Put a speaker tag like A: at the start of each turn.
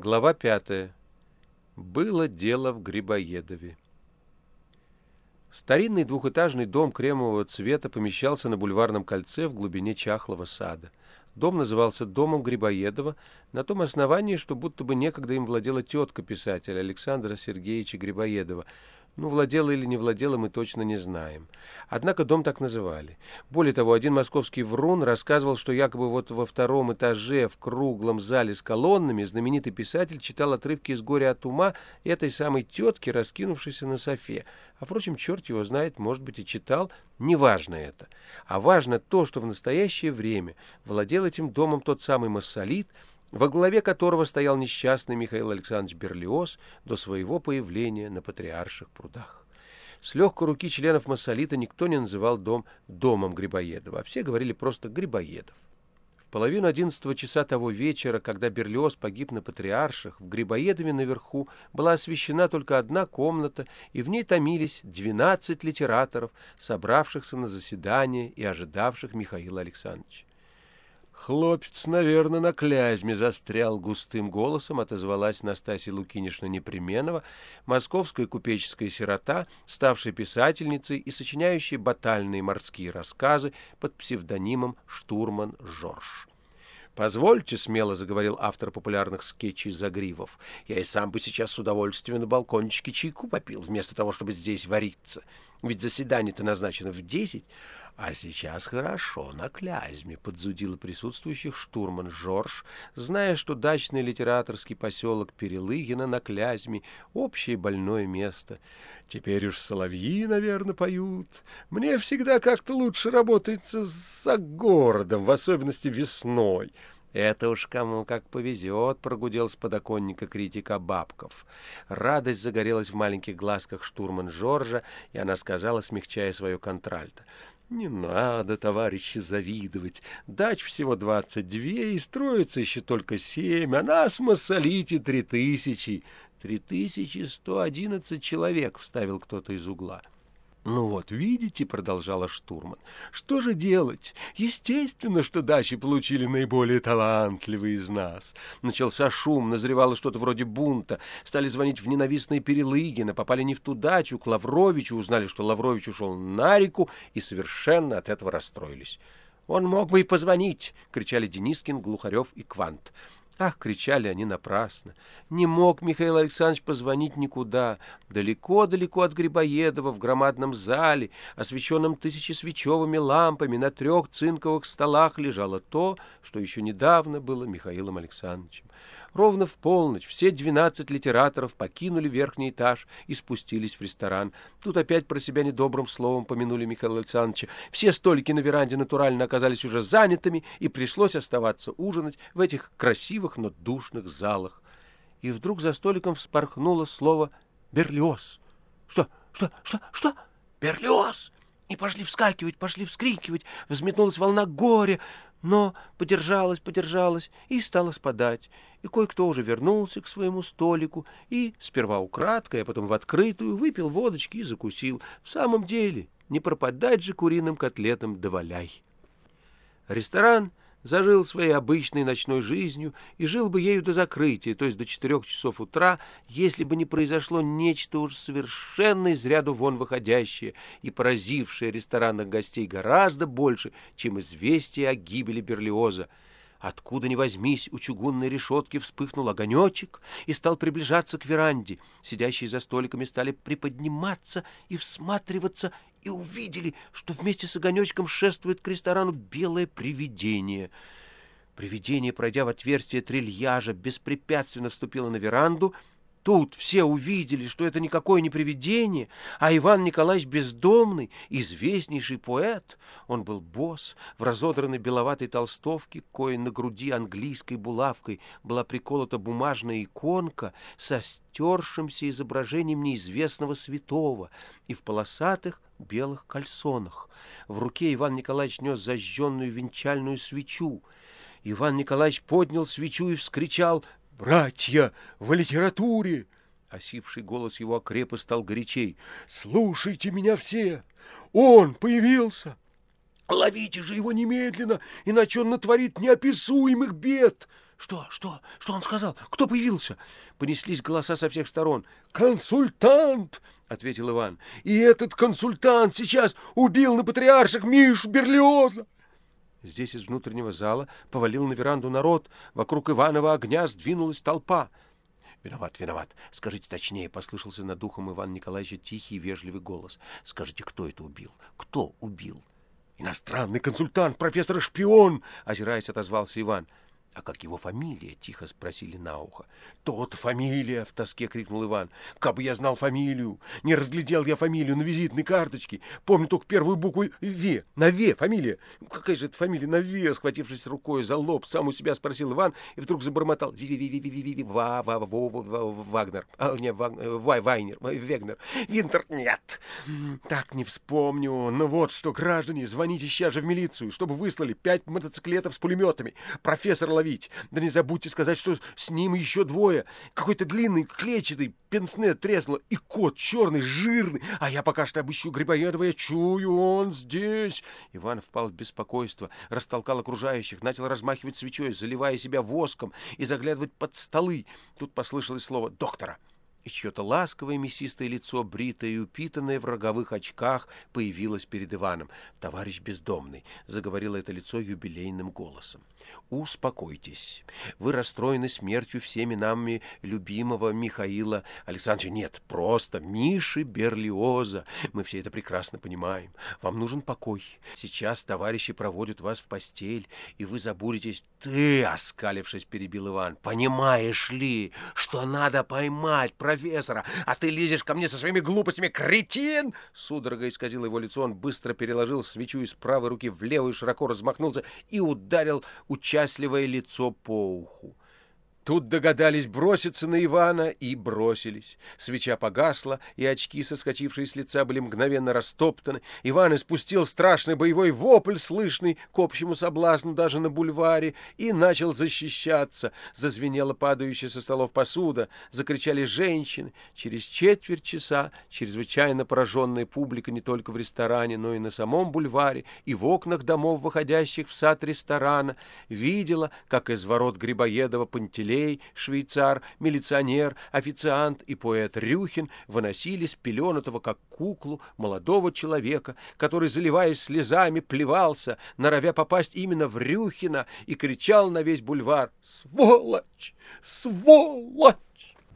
A: Глава пятая. Было дело в Грибоедове. Старинный двухэтажный дом кремового цвета помещался на бульварном кольце в глубине чахлого сада. Дом назывался «Домом Грибоедова» на том основании, что будто бы некогда им владела тетка писателя Александра Сергеевича Грибоедова – ну, владела или не владела, мы точно не знаем. Однако дом так называли. Более того, один московский врун рассказывал, что якобы вот во втором этаже в круглом зале с колоннами знаменитый писатель читал отрывки из «Горя от ума» этой самой тетки, раскинувшейся на софе. А, впрочем, черт его знает, может быть, и читал. Неважно это. А важно то, что в настоящее время владел этим домом тот самый массолит, во главе которого стоял несчастный Михаил Александрович Берлиоз до своего появления на Патриарших прудах. С легкой руки членов Массолита никто не называл дом домом Грибоедова, а все говорили просто Грибоедов. В половину одиннадцатого часа того вечера, когда Берлиоз погиб на Патриарших, в Грибоедове наверху была освещена только одна комната, и в ней томились двенадцать литераторов, собравшихся на заседание и ожидавших Михаила Александровича. «Хлопец, наверное, на клязьме застрял», — густым голосом отозвалась Настасья Лукинишна Непременова, московская купеческая сирота, ставшая писательницей и сочиняющая батальные морские рассказы под псевдонимом «Штурман Жорж». «Позвольте», — смело заговорил автор популярных скетчей Загривов, «я и сам бы сейчас с удовольствием на балкончике чайку попил, вместо того, чтобы здесь вариться. Ведь заседание-то назначено в десять, а сейчас хорошо, на Клязьме», — подзудила присутствующих штурман Жорж, зная, что дачный литераторский поселок Перелыгина на Клязьме — общее больное место. «Теперь уж соловьи, наверное, поют. Мне всегда как-то лучше работается за городом, в особенности весной». «Это уж кому как повезет», — прогудел с подоконника критика Бабков. Радость загорелась в маленьких глазках штурман Жоржа, и она сказала, смягчая свое контральто. «Не надо, товарищи, завидовать. Дач всего двадцать две, и строится еще только семь, а нас Массолите три тысячи». «Три тысячи сто одиннадцать человек», — вставил кто-то из угла. «Ну вот, видите», — продолжала штурман, — «что же делать? Естественно, что дачи получили наиболее талантливые из нас». Начался шум, назревало что-то вроде бунта. Стали звонить в ненавистные Перелыгина, попали не в ту дачу, к Лавровичу, узнали, что Лаврович ушел на реку, и совершенно от этого расстроились. «Он мог бы и позвонить!» — кричали Денискин, Глухарев и Квант. Ах, кричали они напрасно. Не мог Михаил Александрович позвонить никуда. Далеко-далеко от Грибоедова, в громадном зале, освещенном тысячесвечевыми лампами, на трех цинковых столах лежало то, что еще недавно было Михаилом Александровичем. Ровно в полночь все двенадцать литераторов покинули верхний этаж и спустились в ресторан. Тут опять про себя недобрым словом помянули Михаила Александровича. Все столики на веранде натурально оказались уже занятыми, и пришлось оставаться ужинать в этих красивых, но душных залах. И вдруг за столиком вспорхнуло слово «Берлиоз». «Что? Что? Что? Что? Берлиоз!» И пошли вскакивать, пошли вскрикивать, взметнулась волна горя, но подержалась, подержалась и стала спадать. И кое-кто уже вернулся к своему столику и сперва украдкой, а потом в открытую выпил водочки и закусил. В самом деле, не пропадать же куриным котлетам доваляй. Ресторан зажил своей обычной ночной жизнью и жил бы ею до закрытия, то есть до четырех часов утра, если бы не произошло нечто уж совершенно из ряду вон выходящее и поразившее ресторанных гостей гораздо больше, чем известие о гибели Берлиоза. Откуда ни возьмись, у чугунной решетки вспыхнул огонечек и стал приближаться к веранде. Сидящие за столиками стали приподниматься и всматриваться, и увидели, что вместе с огонечком шествует к ресторану белое привидение. Привидение, пройдя в отверстие трильяжа, беспрепятственно вступило на веранду — Тут все увидели, что это никакое не привидение, а Иван Николаевич Бездомный, известнейший поэт. Он был босс в разодранной беловатой толстовке, кое на груди английской булавкой была приколота бумажная иконка со стершимся изображением неизвестного святого и в полосатых белых кальсонах. В руке Иван Николаевич нес зажженную венчальную свечу. Иван Николаевич поднял свечу и вскричал «Братья в литературе!» Осипший голос его окреп и стал горячей. «Слушайте меня все! Он появился! Ловите же его немедленно, иначе он натворит неописуемых бед!» Что, что, что он сказал? Кто появился? Понеслись голоса со всех сторон. «Консультант!» — ответил Иван. «И этот консультант сейчас убил на патриарших Мишу Берлиоза!» Здесь из внутреннего зала повалил на веранду народ. Вокруг Иванова огня сдвинулась толпа. «Виноват, виноват. Скажите точнее», — послышался над ухом Ивана Николаевича тихий и вежливый голос. «Скажите, кто это убил? Кто убил?» «Иностранный консультант, профессор-шпион!» — озираясь, отозвался Иван. «А как его фамилия?» — тихо спросили на ухо. «Тот фамилия!» — в тоске крикнул Иван. «Как я знал фамилию! Не разглядел я фамилию на визитной карточке. Помню только первую букву «В». На «В» фамилия. Какая же это фамилия на «В»? Схватившись рукой за лоб, сам у себя спросил Иван и вдруг забормотал. Вагнер. А, не, Вай, Вайнер. Вегнер. Винтер. Нет. Так не вспомню. Ну вот что, граждане, звоните сейчас же в милицию, чтобы выслали пять мотоциклетов с пулеметами. Профессор ловить. Да не забудьте сказать, что с ним еще двое. Какой-то длинный, клетчатый, пенсне треснуло, и кот черный, жирный. А я пока что обыщу Грибоедова, я чую, он здесь. Иван впал в беспокойство, растолкал окружающих, начал размахивать свечой, заливая себя воском и заглядывать под столы. Тут послышалось слово «доктора» и чье-то ласковое мясистое лицо, бритое и упитанное в роговых очках, появилось перед Иваном. «Товарищ бездомный», — заговорило это лицо юбилейным голосом, — «успокойтесь. Вы расстроены смертью всеми нами любимого Михаила Александровича. Нет, просто Миши Берлиоза. Мы все это прекрасно понимаем. Вам нужен покой. Сейчас товарищи проводят вас в постель, и вы забудетесь. Ты, оскалившись, перебил Иван, понимаешь ли, что надо поймать профессора, а ты лезешь ко мне со своими глупостями, кретин!» Судорога исказила его лицо, он быстро переложил свечу из правой руки в левую, широко размахнулся и ударил участливое лицо по уху. Тут догадались броситься на Ивана и бросились. Свеча погасла, и очки, соскочившие с лица, были мгновенно растоптаны. Иван испустил страшный боевой вопль, слышный к общему соблазну даже на бульваре, и начал защищаться. Зазвенела падающая со столов посуда, закричали женщины. Через четверть часа чрезвычайно пораженная публика не только в ресторане, но и на самом бульваре, и в окнах домов, выходящих в сад ресторана, видела, как из ворот Грибоедова Пантелей еврей, швейцар, милиционер, официант и поэт Рюхин выносили спеленутого, как куклу, молодого человека, который, заливаясь слезами, плевался, норовя попасть именно в Рюхина и кричал на весь бульвар «Сволочь! Сволочь!»